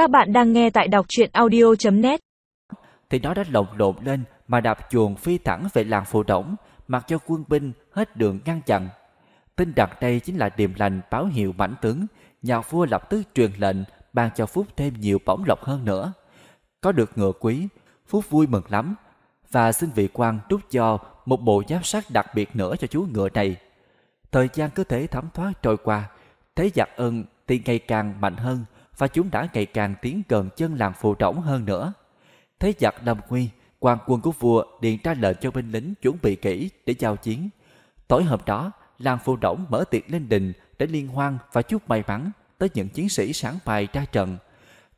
Các bạn đang nghe tại đọc truyện audio.net Thì nó đã lộn lộn lên mà đạp chuồng phi thẳng về làng phù đổng, mặc cho quân binh hết đường ngăn chặn. Tin rằng đây chính là điềm lành báo hiệu mãnh tướng, nhà vua lập tức truyền lệnh ban cho Phúc thêm nhiều bổng lộc hơn nữa. Có được ngựa quý, Phúc vui mừng lắm và xin vị quan đúc cho một bộ giáp sắt đặc biệt nữa cho chú ngựa này. Thời gian cứ thế thấm thoát trôi qua, thế giặc ân thì ngày càng mạnh hơn và chúng đã ngày càng tiến gần chân làng phù trống hơn nữa. Thế giặc lâm nguy, quan quân của vua điện ra lệnh cho binh lính chuẩn bị kỹ để giao chiến. Tối hôm đó, làng phù đổng mở tiệc lên đình để liên hoan và chúc may mắn tới những chiến sĩ sáng bài ra trận.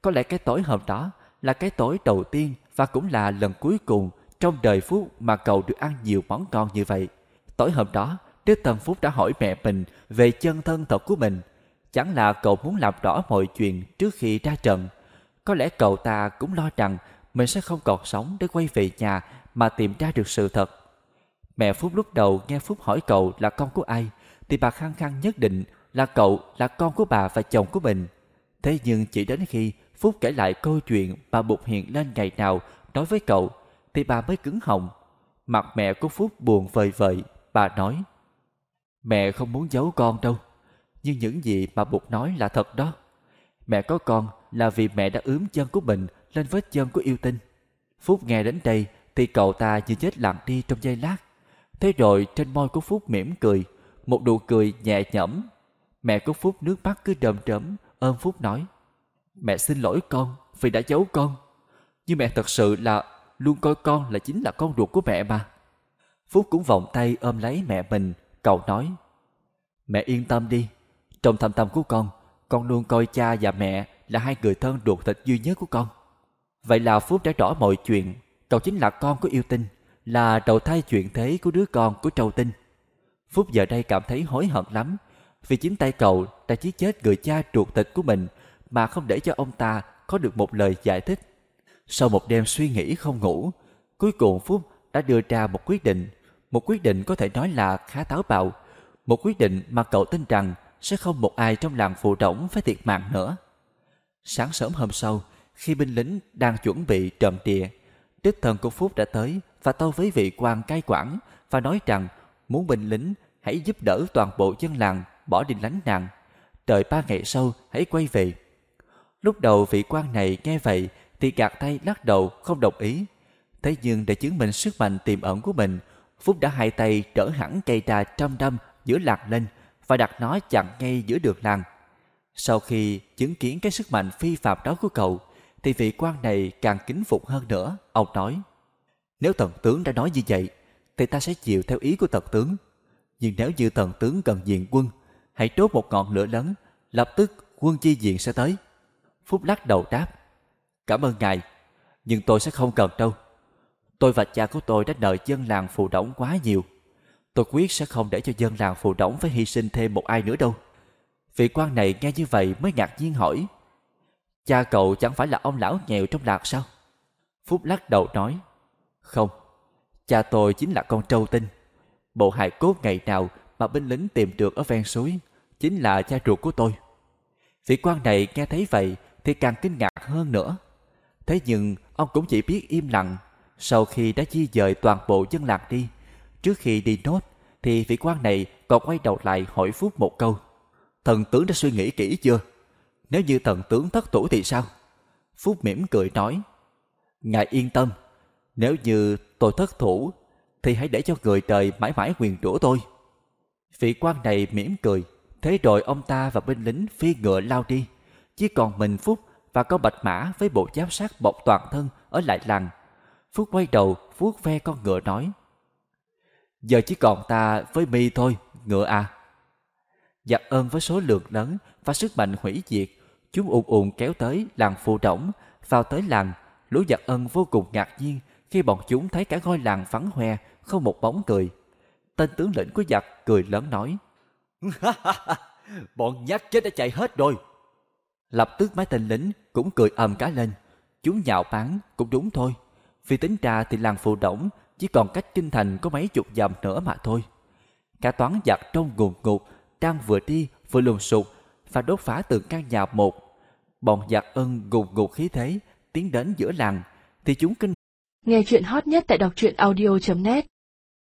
Có lẽ cái tối hôm đó là cái tối đầu tiên và cũng là lần cuối cùng trong đời Phúc mà cậu được ăn nhiều món ngon như vậy. Tối hôm đó, Đức Thần Phúc đã hỏi mẹ mình về chân thân thật của mình. Chẳng là cậu muốn làm rõ mọi chuyện trước khi ra trận. Có lẽ cậu ta cũng lo rằng mình sẽ không còn sống để quay về nhà mà tìm ra được sự thật. Mẹ Phúc lúc đầu nghe Phúc hỏi cậu là con của ai, thì bà khăng khăng nhất định là cậu là con của bà và chồng của mình. Thế nhưng chỉ đến khi Phúc kể lại câu chuyện bà Bụt hiện lên ngày nào nói với cậu, thì bà mới cứng họng. Mặt mẹ của Phúc buồn vời vợi, bà nói, Mẹ không muốn giấu con đâu, nhưng những gì mà Bụt nói là thật đó. Mẹ có con là vì mẹ đã ướm chân của mình lên vết chân của yêu tinh. Phúc nghe đến đây thì cậu ta như chết lặng đi trong giây lát. Thế rồi trên môi của Phúc mỉm cười, một nụ cười nhẹ nhõm. Mẹ của Phúc nước mắt cứ đơm trấm ôm Phúc nói. Mẹ xin lỗi con vì đã giấu con. Nhưng mẹ thật sự là luôn coi con là chính là con ruột của mẹ mà. Phúc cũng vòng tay ôm lấy mẹ mình, cậu nói. Mẹ yên tâm đi, trong thâm tâm của con, con luôn coi cha và mẹ là hai người thân ruột thịt duy nhất của con. Vậy là Phúc đã rõ mọi chuyện, cậu chính là con của yêu tinh, là đầu thai chuyện thế của đứa con của Trâu Tinh. Phúc giờ đây cảm thấy hối hận lắm, vì chính tay cậu đã giết chết người cha ruột thịt của mình mà không để cho ông ta có được một lời giải thích. Sau một đêm suy nghĩ không ngủ, cuối cùng Phúc đã đưa ra một quyết định, một quyết định có thể nói là khá táo bạo, một quyết định mà cậu tin rằng sẽ không một ai trong làng phụ rỗng phải thiệt mạng nữa. Sáng sớm hôm sau, khi binh lính đang chuẩn bị trộm địa, đích thần của Phúc đã tới và tâu với vị quan cai quản và nói rằng muốn binh lính hãy giúp đỡ toàn bộ dân làng bỏ đi lánh nạn. Đợi ba ngày sau hãy quay về. Lúc đầu vị quan này nghe vậy thì gạt tay lắc đầu không đồng ý. Thế nhưng để chứng minh sức mạnh tiềm ẩn của mình, Phúc đã hai tay trở hẳn cây trà trăm đâm giữa lạc lên và đặt nó chặn ngay giữa đường làng. Sau khi chứng kiến cái sức mạnh phi phạm đó của cậu, thì vị quan này càng kính phục hơn nữa. Ông nói, nếu tần tướng đã nói như vậy, thì ta sẽ chịu theo ý của tần tướng. Nhưng nếu như tần tướng cần diện quân, hãy đốt một ngọn lửa lớn, lập tức quân chi diện sẽ tới. Phúc lắc đầu đáp, cảm ơn ngài, nhưng tôi sẽ không cần đâu. Tôi và cha của tôi đã đợi dân làng phụ động quá nhiều. Tôi quyết sẽ không để cho dân làng phù đổng phải hy sinh thêm một ai nữa đâu. Vị quan này nghe như vậy mới ngạc nhiên hỏi. Cha cậu chẳng phải là ông lão nghèo trong lạc sao? Phúc lắc đầu nói. Không, cha tôi chính là con trâu tinh. Bộ hài cốt ngày nào mà binh lính tìm được ở ven suối chính là cha ruột của tôi. Vị quan này nghe thấy vậy thì càng kinh ngạc hơn nữa. Thế nhưng ông cũng chỉ biết im lặng sau khi đã di dời toàn bộ dân lạc đi. Trước khi đi nốt thì vị quan này còn quay đầu lại hỏi Phúc một câu. Thần tướng đã suy nghĩ kỹ chưa? Nếu như thần tướng thất thủ thì sao? Phúc mỉm cười nói. Ngài yên tâm, nếu như tôi thất thủ thì hãy để cho người đời mãi mãi quyền rủa tôi. Vị quan này mỉm cười, thế rồi ông ta và binh lính phi ngựa lao đi. Chỉ còn mình Phúc và con bạch mã với bộ giáp sát bọc toàn thân ở lại làng. Phúc quay đầu vuốt ve con ngựa nói. Giờ chỉ còn ta với mi thôi, ngựa à. Giặc ơn với số lượng lớn và sức mạnh hủy diệt, chúng ùn ùn kéo tới làng phù động, vào tới làng, lũ giặc ân vô cùng ngạc nhiên khi bọn chúng thấy cả ngôi làng vắng hoe, không một bóng cười. Tên tướng lĩnh của giặc cười lớn nói, Bọn nhát chết đã chạy hết rồi. Lập tức mấy tên lính cũng cười ầm cả lên. Chúng nhạo báng cũng đúng thôi. Vì tính ra thì làng phù động chỉ còn cách kinh thành có mấy chục dặm nữa mà thôi. Cả toán giặc trong ngùn ngụt đang vừa đi vừa lùn sụt và đốt phá từng căn nhà một. bọn giặc ân ngùn ngụt khí thế, tiến đến giữa làng, thì chúng kinh Nghe chuyện hot nhất tại đọc truyện audio.net